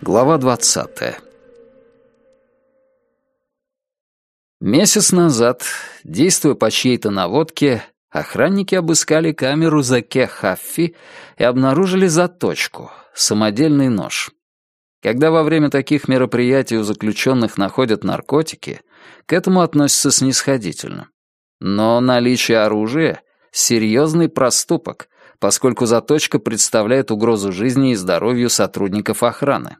Глава двадцатая. Месяц назад, действуя по чьей-то наводке, охранники обыскали камеру Заке Хаффи и обнаружили заточку — самодельный нож. Когда во время таких мероприятий у заключенных находят наркотики, к этому относятся снисходительно. Но наличие оружия — серьезный проступок, поскольку заточка представляет угрозу жизни и здоровью сотрудников охраны.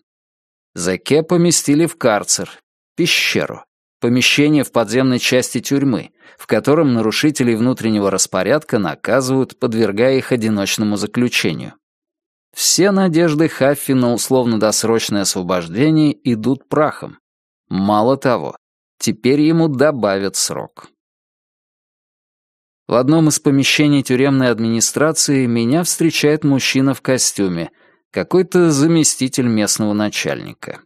Заке поместили в карцер, пещеру, помещение в подземной части тюрьмы, в котором нарушителей внутреннего распорядка наказывают, подвергая их одиночному заключению. Все надежды Хаффи на условно-досрочное освобождение идут прахом. Мало того, теперь ему добавят срок. В одном из помещений тюремной администрации меня встречает мужчина в костюме, какой-то заместитель местного начальника.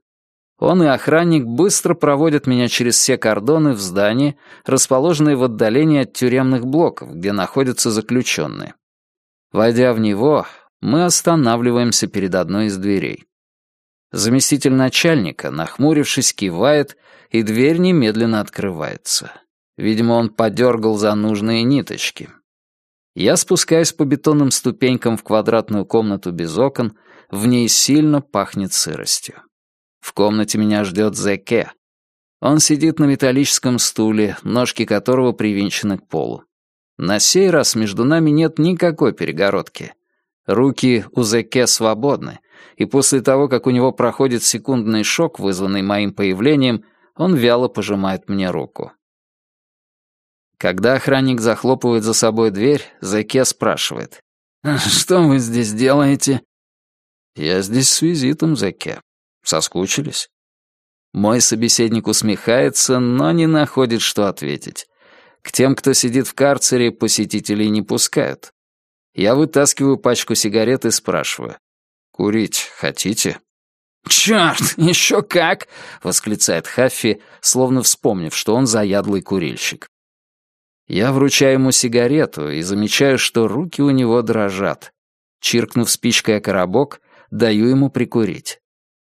Он и охранник быстро проводят меня через все кордоны в здание, расположенное в отдалении от тюремных блоков, где находятся заключенные. Войдя в него, мы останавливаемся перед одной из дверей. Заместитель начальника, нахмурившись, кивает, и дверь немедленно открывается. Видимо, он подергал за нужные ниточки. Я спускаюсь по бетонным ступенькам в квадратную комнату без окон, в ней сильно пахнет сыростью. В комнате меня ждет Зеке. Он сидит на металлическом стуле, ножки которого привинчены к полу. На сей раз между нами нет никакой перегородки. Руки у Зеке свободны, и после того, как у него проходит секундный шок, вызванный моим появлением, он вяло пожимает мне руку. Когда охранник захлопывает за собой дверь, Зеке спрашивает. «Что вы здесь делаете?» «Я здесь с визитом, Зеке. Соскучились?» Мой собеседник усмехается, но не находит, что ответить. К тем, кто сидит в карцере, посетителей не пускают. Я вытаскиваю пачку сигарет и спрашиваю. «Курить хотите?» «Чёрт, еще как!» — восклицает Хаффи, словно вспомнив, что он заядлый курильщик. Я вручаю ему сигарету и замечаю, что руки у него дрожат. Чиркнув спичкой о коробок, даю ему прикурить.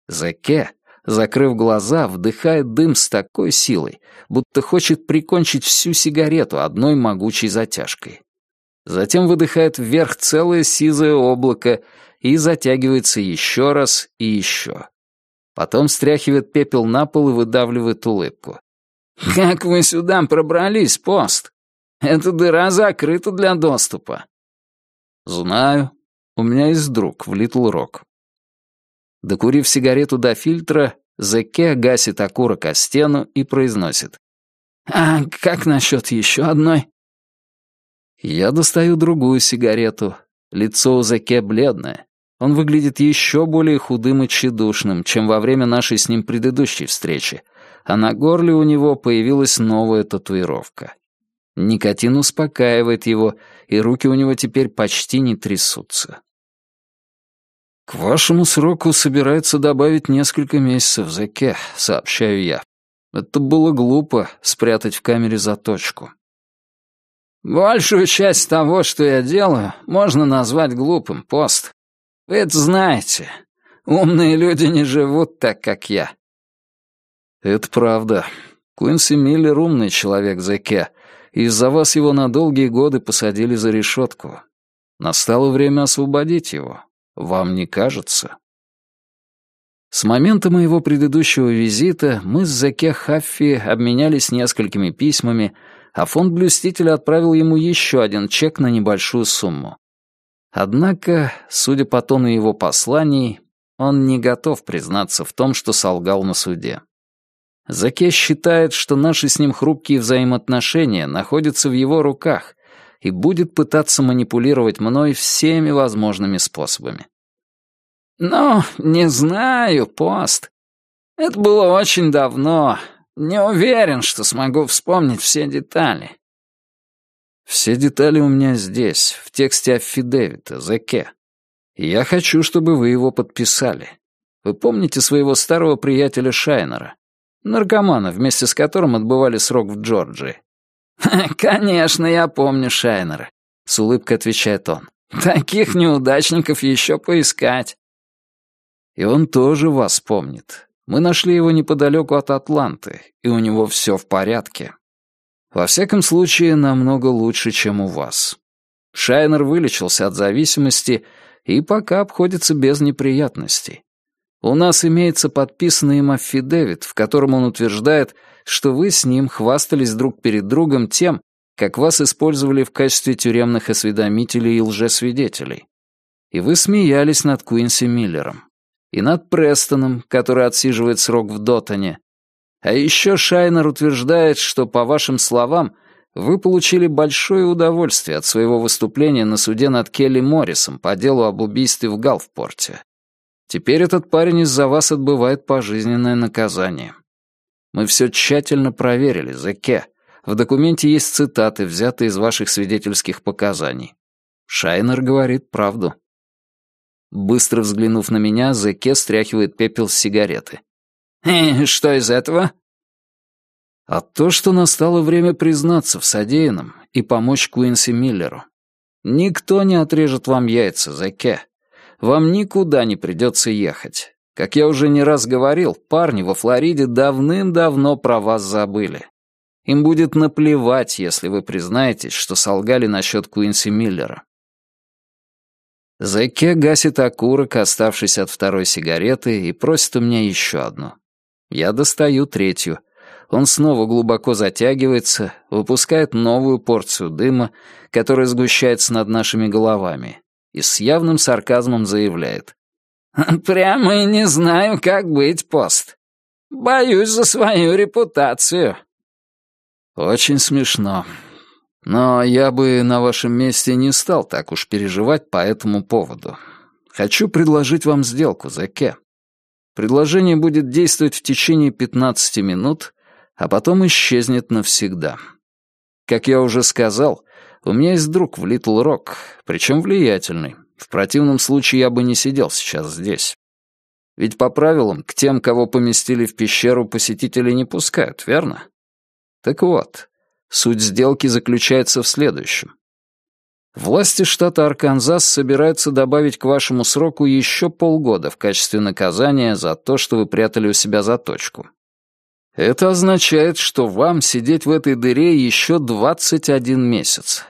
Заке, закрыв глаза, вдыхает дым с такой силой, будто хочет прикончить всю сигарету одной могучей затяжкой затем выдыхает вверх целое сизое облако и затягивается еще раз и еще. Потом стряхивает пепел на пол и выдавливает улыбку. «Как вы сюда пробрались, пост? Эта дыра закрыта для доступа». «Знаю. У меня есть друг в Литл Рок». Докурив сигарету до фильтра, Зеке гасит окурок о стену и произносит. «А как насчет еще одной?» Я достаю другую сигарету. Лицо у Заке бледное. Он выглядит еще более худым и тщедушным, чем во время нашей с ним предыдущей встречи, а на горле у него появилась новая татуировка. Никотин успокаивает его, и руки у него теперь почти не трясутся. «К вашему сроку собирается добавить несколько месяцев, Заке», — сообщаю я. «Это было глупо — спрятать в камере заточку. Большую часть того, что я делаю, можно назвать глупым, пост. Вы это знаете. Умные люди не живут так, как я. Это правда. Куинси Миллер умный человек, Зеке, из-за вас его на долгие годы посадили за решетку. Настало время освободить его. Вам не кажется? С момента моего предыдущего визита мы с Зеке Хаффи обменялись несколькими письмами, а фонд блюстителя отправил ему еще один чек на небольшую сумму. Однако, судя по тону его посланий, он не готов признаться в том, что солгал на суде. Заке считает, что наши с ним хрупкие взаимоотношения находятся в его руках и будет пытаться манипулировать мной всеми возможными способами. «Ну, не знаю, пост. Это было очень давно, не уверен, что смогу вспомнить все детали. Все детали у меня здесь, в тексте аффидевита, Зеке. И я хочу, чтобы вы его подписали. Вы помните своего старого приятеля Шайнера? Наркомана, вместе с которым отбывали срок в Джорджии. «Конечно, я помню Шайнера», — с улыбкой отвечает он. Таких неудачников еще поискать. И он тоже вас помнит. Мы нашли его неподалеку от Атланты, и у него все в порядке. Во всяком случае, намного лучше, чем у вас. Шайнер вылечился от зависимости и пока обходится без неприятностей. У нас имеется подписанный им аффидевит, в котором он утверждает, что вы с ним хвастались друг перед другом тем, как вас использовали в качестве тюремных осведомителей и лжесвидетелей. И вы смеялись над Куинси Миллером. И над Престоном, который отсиживает срок в Дотоне. А еще Шайнер утверждает, что, по вашим словам, вы получили большое удовольствие от своего выступления на суде над Келли Моррисом по делу об убийстве в Галфпорте. Теперь этот парень из-за вас отбывает пожизненное наказание. Мы все тщательно проверили, Зеке. В документе есть цитаты, взятые из ваших свидетельских показаний. Шайнер говорит правду. Быстро взглянув на меня, Зеке стряхивает пепел с сигареты. «И что из этого?» «А то, что настало время признаться в содеянном и помочь Куинси Миллеру. Никто не отрежет вам яйца, Зеке. Вам никуда не придется ехать. Как я уже не раз говорил, парни во Флориде давным-давно про вас забыли. Им будет наплевать, если вы признаетесь, что солгали насчет Куинси Миллера. Зеке гасит окурок, оставшись от второй сигареты, и просит у меня еще одну. Я достаю третью. Он снова глубоко затягивается, выпускает новую порцию дыма, которая сгущается над нашими головами, и с явным сарказмом заявляет. «Прямо и не знаю, как быть, пост. Боюсь за свою репутацию». «Очень смешно. Но я бы на вашем месте не стал так уж переживать по этому поводу. Хочу предложить вам сделку, Заке. Предложение будет действовать в течение 15 минут, а потом исчезнет навсегда. Как я уже сказал, у меня есть друг в Литл Рок, причем влиятельный. В противном случае я бы не сидел сейчас здесь. Ведь по правилам к тем, кого поместили в пещеру, посетители не пускают, верно? Так вот, суть сделки заключается в следующем. Власти штата Арканзас собираются добавить к вашему сроку еще полгода в качестве наказания за то, что вы прятали у себя заточку. Это означает, что вам сидеть в этой дыре еще 21 месяц.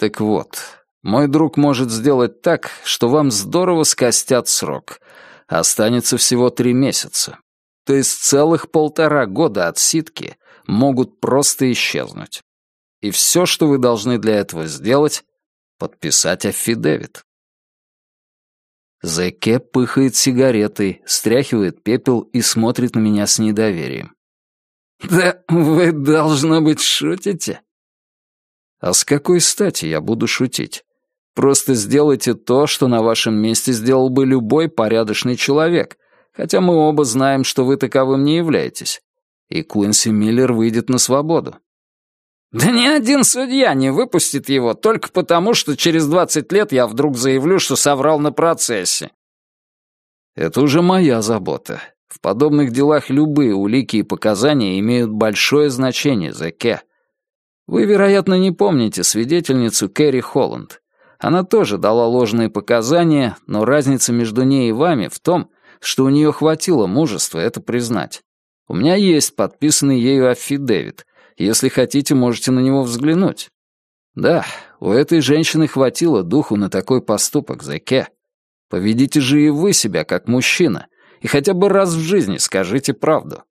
Так вот, мой друг может сделать так, что вам здорово скостят срок. Останется всего три месяца. То есть целых полтора года отсидки могут просто исчезнуть. И все, что вы должны для этого сделать, подписать аффидевит. Зеке пыхает сигаретой, стряхивает пепел и смотрит на меня с недоверием. «Да вы, должно быть, шутите?» «А с какой стати я буду шутить? Просто сделайте то, что на вашем месте сделал бы любой порядочный человек, хотя мы оба знаем, что вы таковым не являетесь. И Куинси Миллер выйдет на свободу. Да ни один судья не выпустит его только потому, что через 20 лет я вдруг заявлю, что соврал на процессе. Это уже моя забота. В подобных делах любые улики и показания имеют большое значение, Зеке. Вы, вероятно, не помните свидетельницу Кэрри Холланд. Она тоже дала ложные показания, но разница между ней и вами в том, что у нее хватило мужества это признать. У меня есть подписанный ею аффидевит. Если хотите, можете на него взглянуть. Да, у этой женщины хватило духу на такой поступок, Зеке. Поведите же и вы себя как мужчина, и хотя бы раз в жизни скажите правду.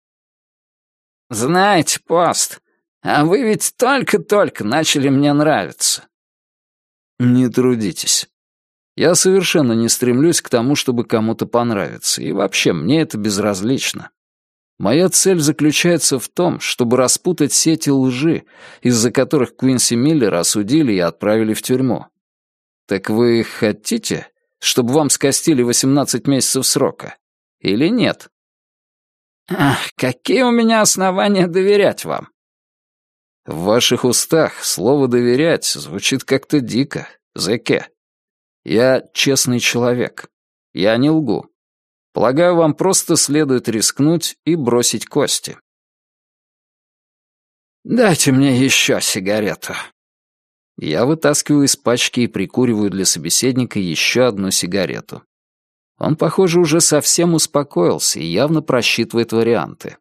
Знаете, пост, а вы ведь только-только начали мне нравиться. Не трудитесь. Я совершенно не стремлюсь к тому, чтобы кому-то понравиться, и вообще мне это безразлично. Моя цель заключается в том, чтобы распутать сети лжи, из-за которых Квинси Миллера осудили и отправили в тюрьму. Так вы хотите, чтобы вам скостили 18 месяцев срока? Или нет? Ах, какие у меня основания доверять вам? В ваших устах слово «доверять» звучит как-то дико, Зеке. Я честный человек. Я не лгу. Полагаю, вам просто следует рискнуть и бросить кости. Дайте мне еще сигарету. Я вытаскиваю из пачки и прикуриваю для собеседника еще одну сигарету. Он, похоже, уже совсем успокоился и явно просчитывает варианты.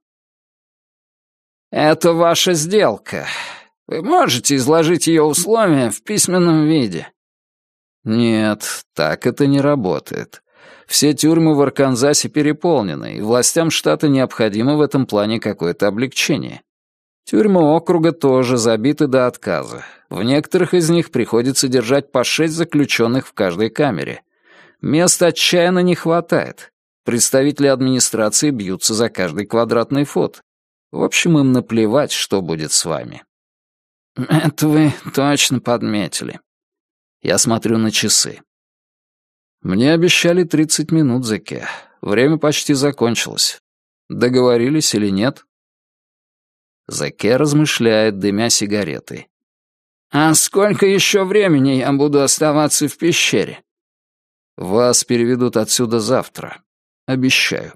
«Это ваша сделка. Вы можете изложить ее условия в письменном виде?» «Нет, так это не работает. Все тюрьмы в Арканзасе переполнены, и властям штата необходимо в этом плане какое-то облегчение. Тюрьмы округа тоже забиты до отказа. В некоторых из них приходится держать по шесть заключенных в каждой камере. Места отчаянно не хватает. Представители администрации бьются за каждый квадратный фут. В общем, им наплевать, что будет с вами. Это вы точно подметили. Я смотрю на часы. Мне обещали 30 минут, Зеке. Время почти закончилось. Договорились или нет? Заке размышляет, дымя сигаретой. «А сколько еще времени я буду оставаться в пещере?» «Вас переведут отсюда завтра. Обещаю».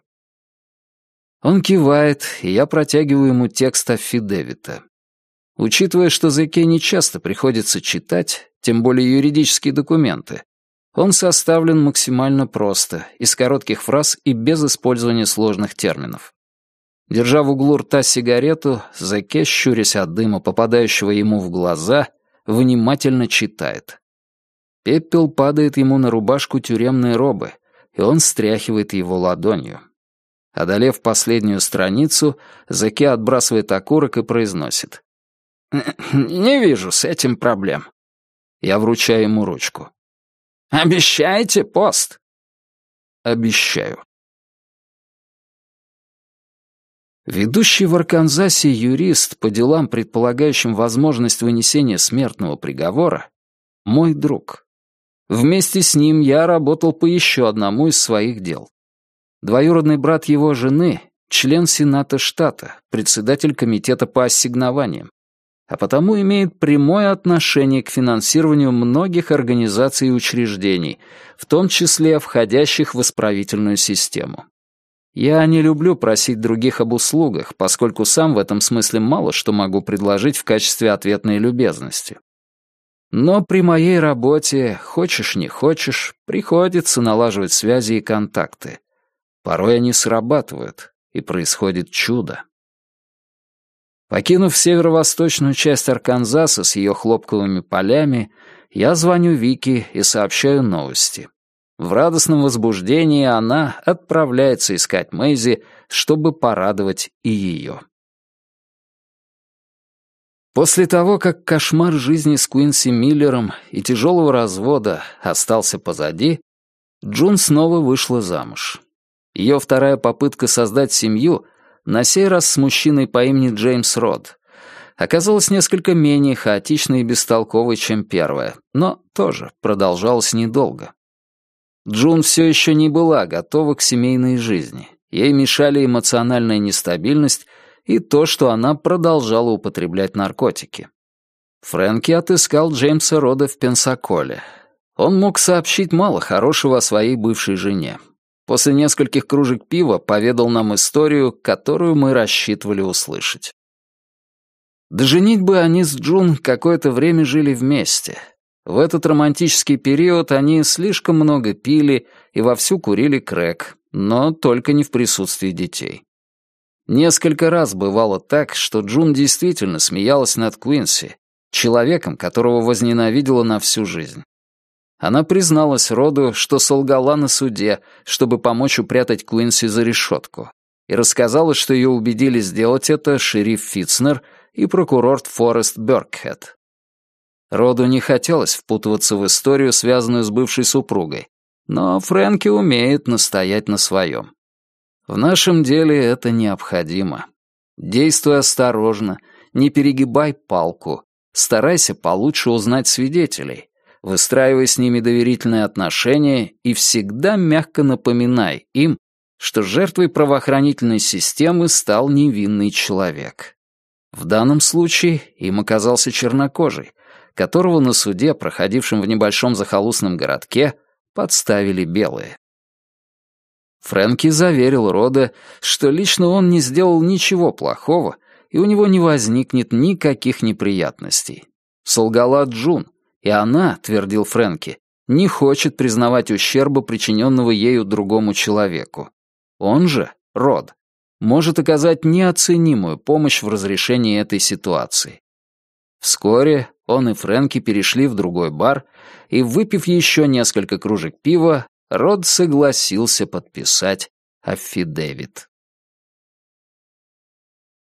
Он кивает, и я протягиваю ему текст аффидевита. Учитывая, что Зеке не часто приходится читать, тем более юридические документы, он составлен максимально просто, из коротких фраз и без использования сложных терминов. Держа в углу рта сигарету, Заке, щурясь от дыма, попадающего ему в глаза, внимательно читает. Пепел падает ему на рубашку тюремной робы, и он стряхивает его ладонью. Одолев последнюю страницу, Заке отбрасывает окурок и произносит. «Не вижу с этим проблем». Я вручаю ему ручку. «Обещаете пост?» «Обещаю». Ведущий в Арканзасе юрист по делам, предполагающим возможность вынесения смертного приговора, мой друг. Вместе с ним я работал по еще одному из своих дел. Двоюродный брат его жены — член Сената штата, председатель комитета по ассигнованиям, а потому имеет прямое отношение к финансированию многих организаций и учреждений, в том числе входящих в исправительную систему. Я не люблю просить других об услугах, поскольку сам в этом смысле мало что могу предложить в качестве ответной любезности. Но при моей работе, хочешь не хочешь, приходится налаживать связи и контакты. Порой они срабатывают, и происходит чудо. Покинув северо-восточную часть Арканзаса с ее хлопковыми полями, я звоню Вике и сообщаю новости. В радостном возбуждении она отправляется искать Мэйзи, чтобы порадовать и ее. После того, как кошмар жизни с Куинси Миллером и тяжелого развода остался позади, Джун снова вышла замуж. Ее вторая попытка создать семью, на сей раз с мужчиной по имени Джеймс Род, оказалась несколько менее хаотичной и бестолковой, чем первая, но тоже продолжалась недолго. Джун все еще не была готова к семейной жизни. Ей мешали эмоциональная нестабильность и то, что она продолжала употреблять наркотики. Фрэнки отыскал Джеймса Рода в Пенсаколе. Он мог сообщить мало хорошего о своей бывшей жене. После нескольких кружек пива поведал нам историю, которую мы рассчитывали услышать. До женитьбы они с Джун какое-то время жили вместе, в этот романтический период они слишком много пили и вовсю курили крэк, но только не в присутствии детей. Несколько раз бывало так, что Джун действительно смеялась над Куинси, человеком, которого возненавидела на всю жизнь. Она призналась Роду, что солгала на суде, чтобы помочь упрятать Куинси за решетку, и рассказала, что ее убедили сделать это шериф Фитцнер и прокурор Форест Бёркхед. Роду не хотелось впутываться в историю, связанную с бывшей супругой, но Фрэнки умеет настоять на своем. В нашем деле это необходимо. Действуй осторожно, не перегибай палку, старайся получше узнать свидетелей, выстраивай с ними доверительные отношения и всегда мягко напоминай им, что жертвой правоохранительной системы стал невинный человек. В данном случае им оказался чернокожий, которого на суде, проходившем в небольшом захолустном городке, подставили белые. Фрэнки заверил Рода, что лично он не сделал ничего плохого, и у него не возникнет никаких неприятностей. Солгала Джун, и она, твердил Фрэнки, не хочет признавать ущерба, причиненного ею другому человеку. Он же, Род, может оказать неоценимую помощь в разрешении этой ситуации. Вскоре он и Фрэнки перешли в другой бар, и, выпив еще несколько кружек пива, Род согласился подписать аффидевит.